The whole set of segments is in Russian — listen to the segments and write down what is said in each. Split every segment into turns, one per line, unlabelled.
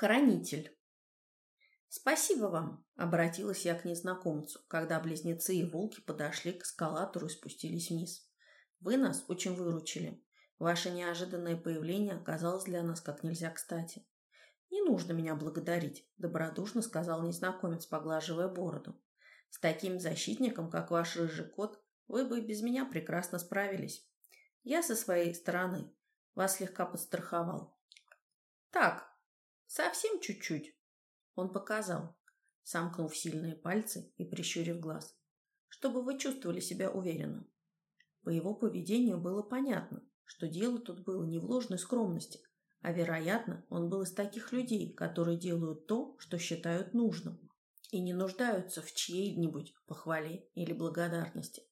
Хранитель. «Спасибо вам», — обратилась я к незнакомцу, когда близнецы и волки подошли к эскалатору и спустились вниз. «Вы нас очень выручили. Ваше неожиданное появление оказалось для нас как нельзя кстати». «Не нужно меня благодарить», — добродушно сказал незнакомец, поглаживая бороду. «С таким защитником, как ваш рыжий кот, вы бы без меня прекрасно справились. Я со своей стороны вас слегка подстраховал». «Так, совсем чуть-чуть», он показал, сомкнув сильные пальцы и прищурив глаз, чтобы вы чувствовали себя уверенно. По его поведению было понятно, что дело тут было не в ложной скромности, а, вероятно, он был из таких людей, которые делают то, что считают нужным, и не нуждаются в чьей-нибудь похвале или благодарности.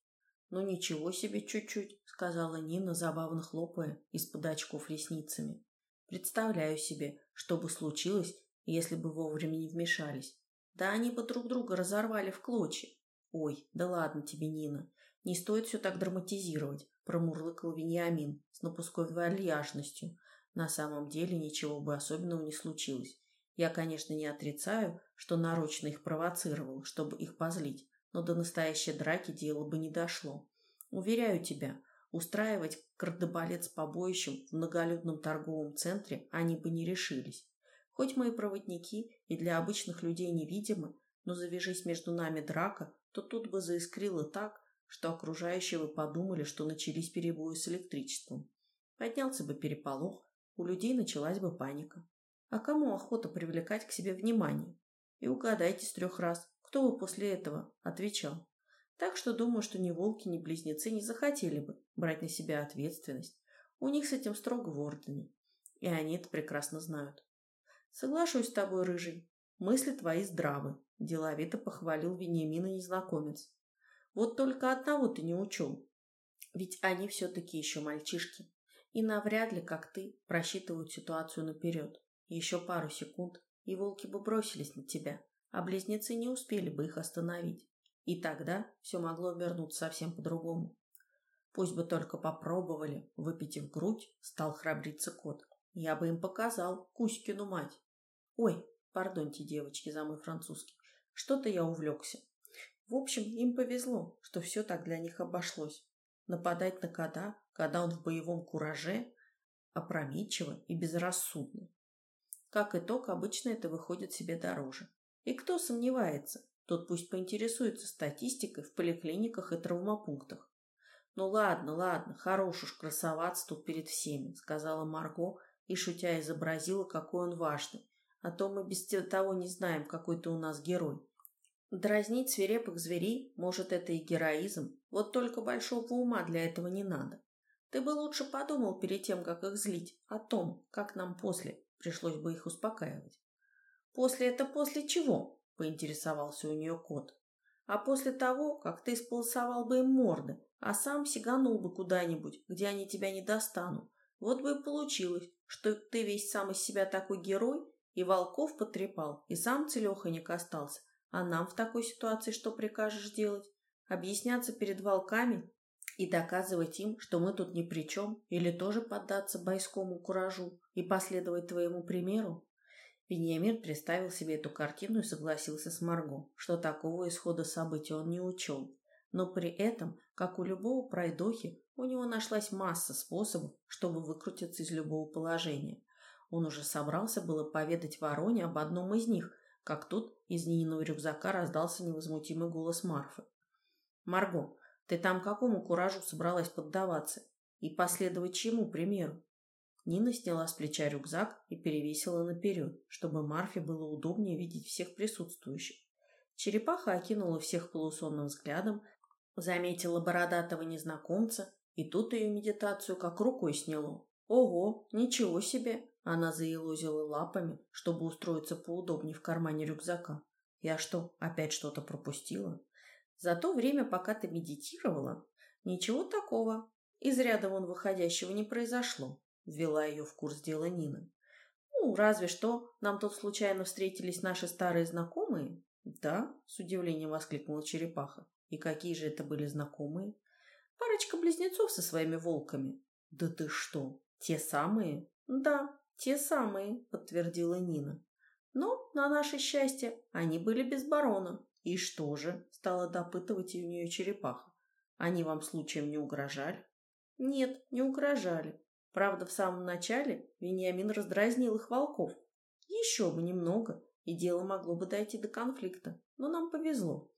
«Ну ничего себе чуть-чуть», — сказала Нина, забавно хлопая из-под очков ресницами. «Представляю себе, что бы случилось, если бы вовремя не вмешались. Да они бы друг друга разорвали в клочья. Ой, да ладно тебе, Нина. Не стоит все так драматизировать, промурлыкал Вениамин с напусковой вальяжностью. На самом деле ничего бы особенного не случилось. Я, конечно, не отрицаю, что нарочно их провоцировал, чтобы их позлить, но до настоящей драки дело бы не дошло. Уверяю тебя, устраивать кардебалет с побоищем в многолюдном торговом центре они бы не решились. Хоть мы и проводники, и для обычных людей невидимы, но завяжись между нами драка, то тут бы заискрило так, что окружающие бы подумали, что начались перебои с электричеством. Поднялся бы переполох, у людей началась бы паника. А кому охота привлекать к себе внимание? И угадайте с трех раз, кто бы после этого отвечал. Так что думаю, что ни волки, ни близнецы не захотели бы брать на себя ответственность. У них с этим строго в ордене. И они это прекрасно знают. Соглашусь с тобой, рыжий. Мысли твои здравы, деловито похвалил Вениамина незнакомец. Вот только одного ты не учел. Ведь они все-таки еще мальчишки. И навряд ли, как ты, просчитывают ситуацию наперед. Еще пару секунд, и волки бы бросились на тебя, а близнецы не успели бы их остановить. И тогда все могло обернуться совсем по-другому. Пусть бы только попробовали, выпитив грудь, стал храбриться кот. Я бы им показал Кузькину мать. Ой, пардоньте, девочки, за мой французский. Что-то я увлекся. В общем, им повезло, что все так для них обошлось. Нападать на кода, когда он в боевом кураже, опрометчиво и безрассудно. Как итог, обычно это выходит себе дороже. И кто сомневается, тот пусть поинтересуется статистикой в поликлиниках и травмопунктах. «Ну ладно, ладно, хорош уж красоваться тут перед всеми», — сказала Марго, и, шутя, изобразила, какой он важный. А то мы без того не знаем, какой ты у нас герой. Дразнить свирепых зверей, может, это и героизм, вот только большого ума для этого не надо. Ты бы лучше подумал перед тем, как их злить, о том, как нам после пришлось бы их успокаивать. «После это после чего?» – поинтересовался у нее кот. «А после того, как ты сполосовал бы им морды, а сам сиганул бы куда-нибудь, где они тебя не достанут, вот бы и получилось, что ты весь сам из себя такой герой, и волков потрепал, и сам целеханик остался. А нам в такой ситуации что прикажешь делать? Объясняться перед волками и доказывать им, что мы тут ни при чем, или тоже поддаться бойскому куражу и последовать твоему примеру? Вениамин представил себе эту картину и согласился с Марго, что такого исхода событий он не учел. Но при этом, как у любого пройдохи, у него нашлась масса способов, чтобы выкрутиться из любого положения. Он уже собрался было поведать Вороне об одном из них, как тут из Нининого рюкзака раздался невозмутимый голос Марфы. «Марго, ты там какому куражу собралась поддаваться? И последовать чему примеру?» Нина сняла с плеча рюкзак и перевесила наперед, чтобы Марфе было удобнее видеть всех присутствующих. Черепаха окинула всех полусонным взглядом, заметила бородатого незнакомца и тут ее медитацию как рукой сняло. Ого, ничего себе! Она заелозила лапами, чтобы устроиться поудобнее в кармане рюкзака. Я что, опять что-то пропустила? За то время, пока ты медитировала, ничего такого. Из ряда вон выходящего не произошло. Ввела ее в курс дела Нина. Ну, разве что нам тут случайно встретились наши старые знакомые. Да, с удивлением воскликнула черепаха. И какие же это были знакомые? Парочка близнецов со своими волками. Да ты что, те самые? Да, те самые, подтвердила Нина. Но, на наше счастье, они были без барона. И что же, стала допытывать у нее черепаха. Они вам случаем не угрожали? Нет, не угрожали. Правда, в самом начале Вениамин раздразнил их волков. Еще бы немного, и дело могло бы дойти до конфликта. Но нам повезло.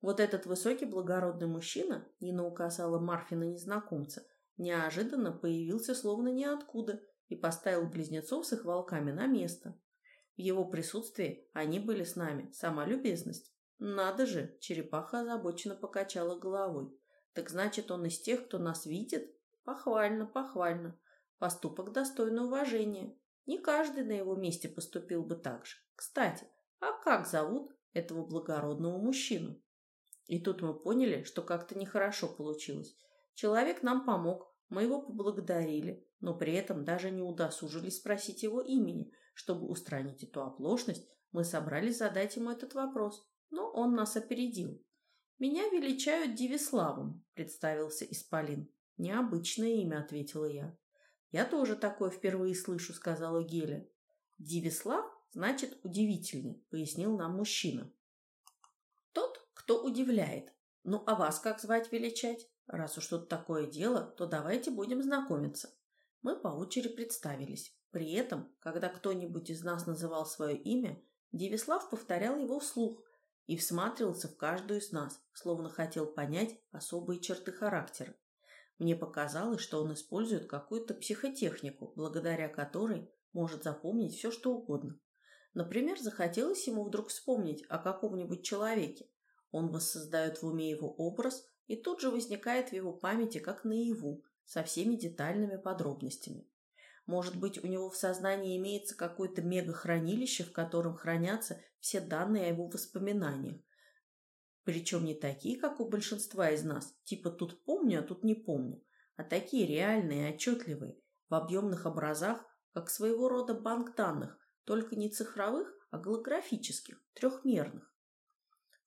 Вот этот высокий благородный мужчина, Нина указала Марфина незнакомца, неожиданно появился словно ниоткуда и поставил близнецов с их волками на место. В его присутствии они были с нами, сама любезность. Надо же, черепаха озабоченно покачала головой. Так значит, он из тех, кто нас видит? Похвально, похвально. Поступок достойный уважения. Не каждый на его месте поступил бы так же. Кстати, а как зовут этого благородного мужчину? И тут мы поняли, что как-то нехорошо получилось. Человек нам помог, мы его поблагодарили, но при этом даже не удосужились спросить его имени. Чтобы устранить эту оплошность, мы собрались задать ему этот вопрос, но он нас опередил. «Меня величают Дивиславом», — представился Исполин. «Необычное имя», — ответила я. «Я тоже такое впервые слышу», — сказала Геля. «Дивислав значит удивительный», — пояснил нам мужчина. «Тот, кто удивляет. Ну, а вас как звать величать? Раз уж тут такое дело, то давайте будем знакомиться». Мы по очереди представились. При этом, когда кто-нибудь из нас называл свое имя, Дивислав повторял его вслух и всматривался в каждую из нас, словно хотел понять особые черты характера. Мне показалось, что он использует какую-то психотехнику, благодаря которой может запомнить все, что угодно. Например, захотелось ему вдруг вспомнить о каком-нибудь человеке. Он воссоздает в уме его образ и тут же возникает в его памяти как наяву, со всеми детальными подробностями. Может быть, у него в сознании имеется какое-то мегахранилище, в котором хранятся все данные о его воспоминаниях, причем не такие, как у большинства из нас, типа тут помню, а тут не помню, а такие реальные отчетливые, в объемных образах, как своего рода банк данных, только не цифровых, а голографических, трехмерных.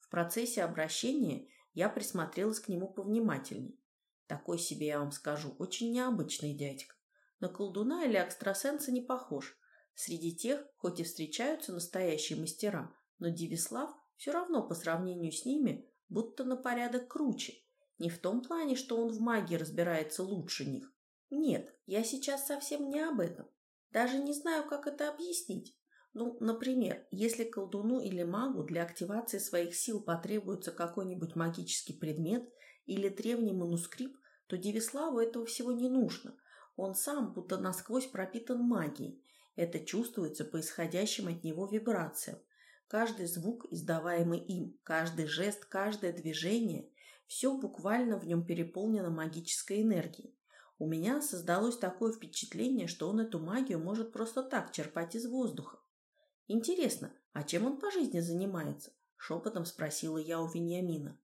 В процессе обращения я присмотрелась к нему повнимательней. Такой себе, я вам скажу, очень необычный дядька. На колдуна или экстрасенса не похож. Среди тех, хоть и встречаются настоящие мастера, но Дивислав все равно по сравнению с ними будто на порядок круче. Не в том плане, что он в магии разбирается лучше них. Нет, я сейчас совсем не об этом. Даже не знаю, как это объяснить. Ну, например, если колдуну или магу для активации своих сил потребуется какой-нибудь магический предмет или древний манускрипт, то Девиславу этого всего не нужно. Он сам будто насквозь пропитан магией. Это чувствуется по исходящим от него вибрациям. Каждый звук, издаваемый им, каждый жест, каждое движение – все буквально в нем переполнено магической энергией. У меня создалось такое впечатление, что он эту магию может просто так черпать из воздуха. «Интересно, а чем он по жизни занимается?» – шепотом спросила я у Вениамина.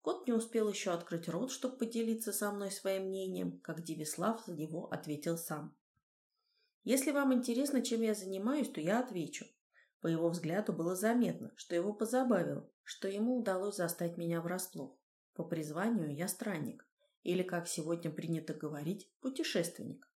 Кот не успел еще открыть рот, чтобы поделиться со мной своим мнением, как Девислав за него ответил сам. «Если вам интересно, чем я занимаюсь, то я отвечу. По его взгляду было заметно, что его позабавило, что ему удалось застать меня врасплох. По призванию я странник, или, как сегодня принято говорить, путешественник.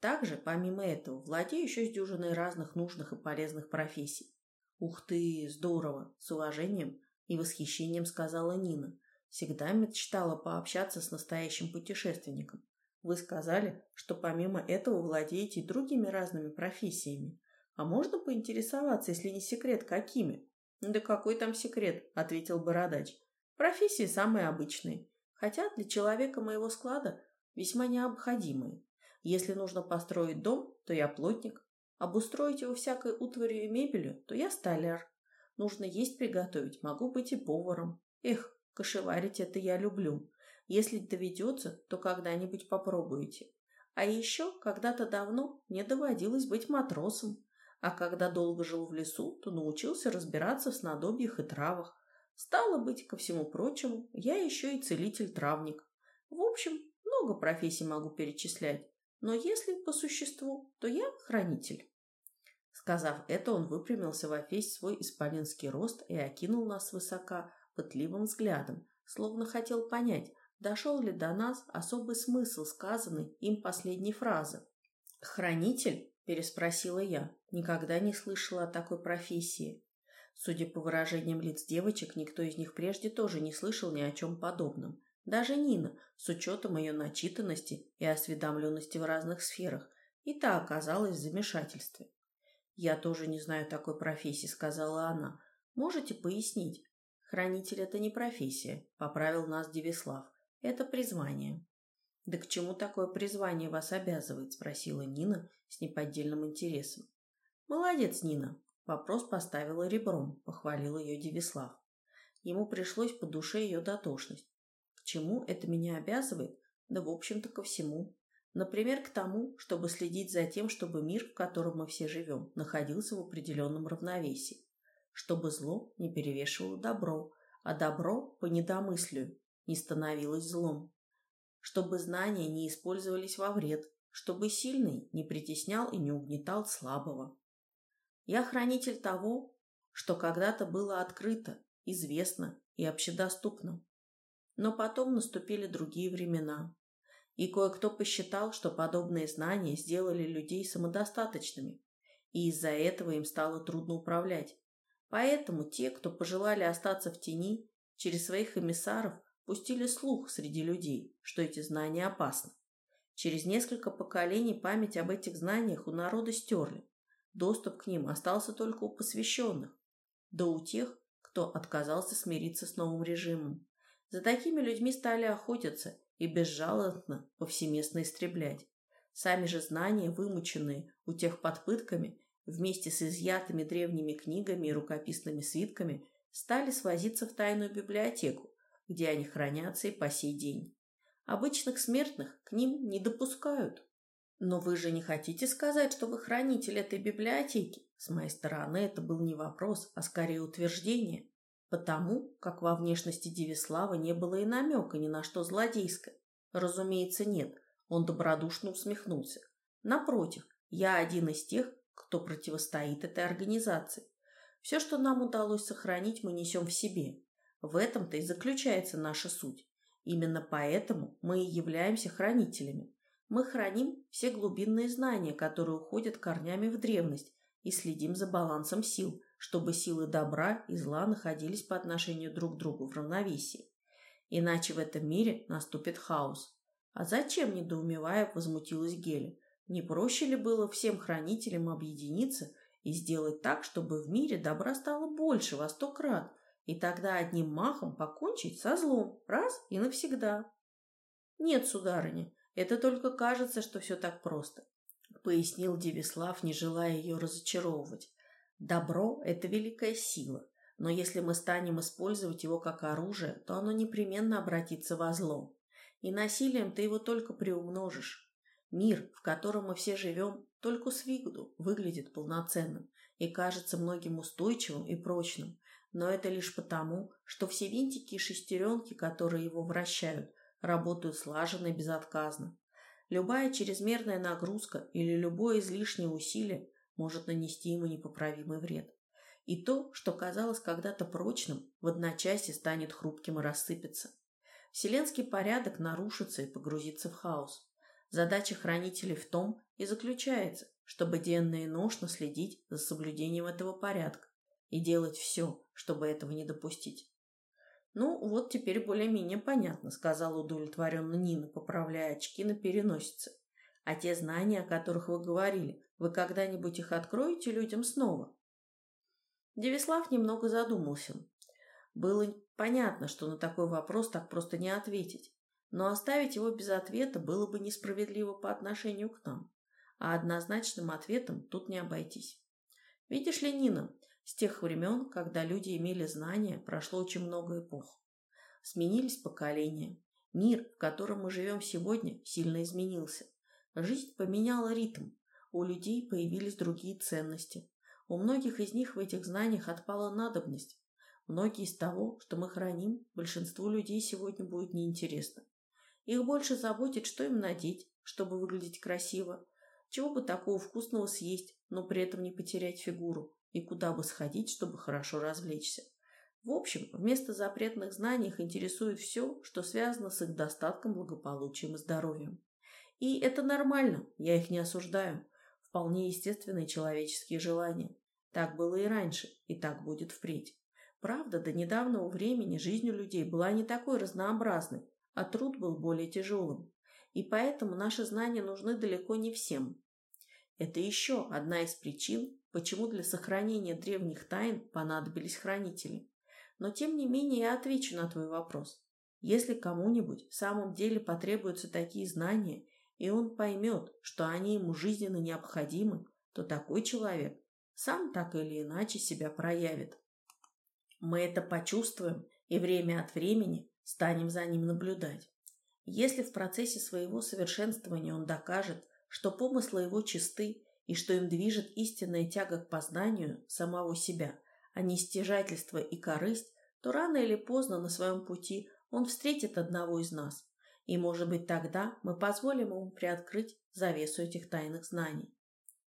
Также, помимо этого, владею еще с дюжиной разных нужных и полезных профессий. «Ух ты, здорово!» – с уважением и восхищением сказала Нина. Всегда мечтала пообщаться с настоящим путешественником. Вы сказали, что помимо этого владеете другими разными профессиями. А можно поинтересоваться, если не секрет, какими? Да какой там секрет, ответил бородач. Профессии самые обычные, хотя для человека моего склада весьма необходимые. Если нужно построить дом, то я плотник. Обустроить его всякой утварью и мебелью, то я столяр. Нужно есть приготовить, могу быть и поваром. Эх, кошеварить это я люблю. Если доведется, то когда-нибудь попробуйте. А еще когда-то давно мне доводилось быть матросом. А когда долго жил в лесу, то научился разбираться в снадобьях и травах. Стало быть, ко всему прочему, я еще и целитель-травник. В общем, много профессий могу перечислять, но если по существу, то я хранитель. Сказав это, он выпрямился во весь свой исполинский рост и окинул нас высока пытливым взглядом, словно хотел понять, дошел ли до нас особый смысл сказанной им последней фразы. «Хранитель?» Переспросила я. Никогда не слышала о такой профессии. Судя по выражениям лиц девочек, никто из них прежде тоже не слышал ни о чем подобном. Даже Нина, с учетом ее начитанности и осведомленности в разных сферах, и та оказалась в замешательстве. «Я тоже не знаю такой профессии», — сказала она. «Можете пояснить?» «Хранитель — это не профессия», — поправил нас Девислав. «Это призвание». «Да к чему такое призвание вас обязывает?» – спросила Нина с неподдельным интересом. «Молодец, Нина!» – вопрос поставила ребром, похвалил ее Девислав. Ему пришлось по душе ее дотошность. К чему это меня обязывает? Да, в общем-то, ко всему. Например, к тому, чтобы следить за тем, чтобы мир, в котором мы все живем, находился в определенном равновесии. Чтобы зло не перевешивало добро, а добро, по недомыслию, не становилось злом чтобы знания не использовались во вред, чтобы сильный не притеснял и не угнетал слабого. Я хранитель того, что когда-то было открыто, известно и общедоступно. Но потом наступили другие времена, и кое-кто посчитал, что подобные знания сделали людей самодостаточными, и из-за этого им стало трудно управлять. Поэтому те, кто пожелали остаться в тени, через своих эмиссаров пустили слух среди людей, что эти знания опасны. Через несколько поколений память об этих знаниях у народа стерли. Доступ к ним остался только у посвященных, да у тех, кто отказался смириться с новым режимом. За такими людьми стали охотиться и безжалостно повсеместно истреблять. Сами же знания, вымученные у тех под пытками, вместе с изъятыми древними книгами и рукописными свитками, стали свозиться в тайную библиотеку, где они хранятся и по сей день. Обычных смертных к ним не допускают. Но вы же не хотите сказать, что вы хранитель этой библиотеки? С моей стороны это был не вопрос, а скорее утверждение. Потому, как во внешности Девислава не было и намека ни на что злодейское. Разумеется, нет. Он добродушно усмехнулся. Напротив, я один из тех, кто противостоит этой организации. Все, что нам удалось сохранить, мы несем в себе. В этом-то и заключается наша суть. Именно поэтому мы и являемся хранителями. Мы храним все глубинные знания, которые уходят корнями в древность, и следим за балансом сил, чтобы силы добра и зла находились по отношению друг к другу в равновесии. Иначе в этом мире наступит хаос. А зачем, недоумевая, возмутилась Геля? Не проще ли было всем хранителям объединиться и сделать так, чтобы в мире добра стало больше во сто крат, и тогда одним махом покончить со злом раз и навсегда. Нет, сударыня, это только кажется, что все так просто, пояснил Девислав, не желая ее разочаровывать. Добро – это великая сила, но если мы станем использовать его как оружие, то оно непременно обратится во зло. И насилием ты его только приумножишь. Мир, в котором мы все живем, только с виду выглядит полноценным и кажется многим устойчивым и прочным, но это лишь потому, что все винтики и шестеренки, которые его вращают, работают слаженно и безотказно. Любая чрезмерная нагрузка или любое излишнее усилие может нанести ему непоправимый вред. И то, что казалось когда-то прочным, в одночасье станет хрупким и рассыпется. Вселенский порядок нарушится и погрузится в хаос. Задача хранителей в том и заключается, чтобы денно и ношно следить за соблюдением этого порядка и делать все, чтобы этого не допустить. «Ну, вот теперь более-менее понятно», — сказала удовлетворенно Нина, поправляя очки на переносице. «А те знания, о которых вы говорили, вы когда-нибудь их откроете людям снова?» Девислав немного задумался. Было понятно, что на такой вопрос так просто не ответить, но оставить его без ответа было бы несправедливо по отношению к нам, а однозначным ответом тут не обойтись. «Видишь ли, Нина, с тех времен, когда люди имели знания, прошло очень много эпох. Сменились поколения. Мир, в котором мы живем сегодня, сильно изменился. Жизнь поменяла ритм. У людей появились другие ценности. У многих из них в этих знаниях отпала надобность. Многие из того, что мы храним, большинству людей сегодня будет неинтересно. Их больше заботит, что им надеть, чтобы выглядеть красиво, чего бы такого вкусного съесть, но при этом не потерять фигуру, и куда бы сходить, чтобы хорошо развлечься. В общем, вместо запретных знаний их интересует все, что связано с их достатком, благополучием и здоровьем. И это нормально, я их не осуждаю. вполне естественные человеческие желания. Так было и раньше, и так будет впредь. Правда, до недавнего времени жизнь у людей была не такой разнообразной, а труд был более тяжелым. И поэтому наши знания нужны далеко не всем. Это еще одна из причин, почему для сохранения древних тайн понадобились хранители. Но тем не менее я отвечу на твой вопрос. Если кому-нибудь в самом деле потребуются такие знания, и он поймет, что они ему жизненно необходимы, то такой человек сам так или иначе себя проявит. Мы это почувствуем и время от времени станем за ним наблюдать. Если в процессе своего совершенствования он докажет, что помыслы его чисты и что им движет истинная тяга к познанию самого себя, а не стяжательство и корысть, то рано или поздно на своем пути он встретит одного из нас, и, может быть, тогда мы позволим ему приоткрыть завесу этих тайных знаний.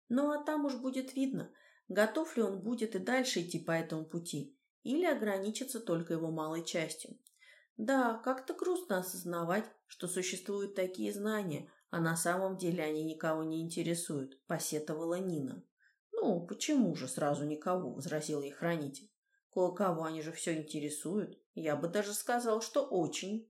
Ну а там уж будет видно, готов ли он будет и дальше идти по этому пути, или ограничится только его малой частью. Да, как-то грустно осознавать, что существуют такие знания, а на самом деле они никого не интересуют, посетовала Нина. Ну, почему же сразу никого, возразил ей хранитель. Кое-кого они же все интересуют. Я бы даже сказал, что очень.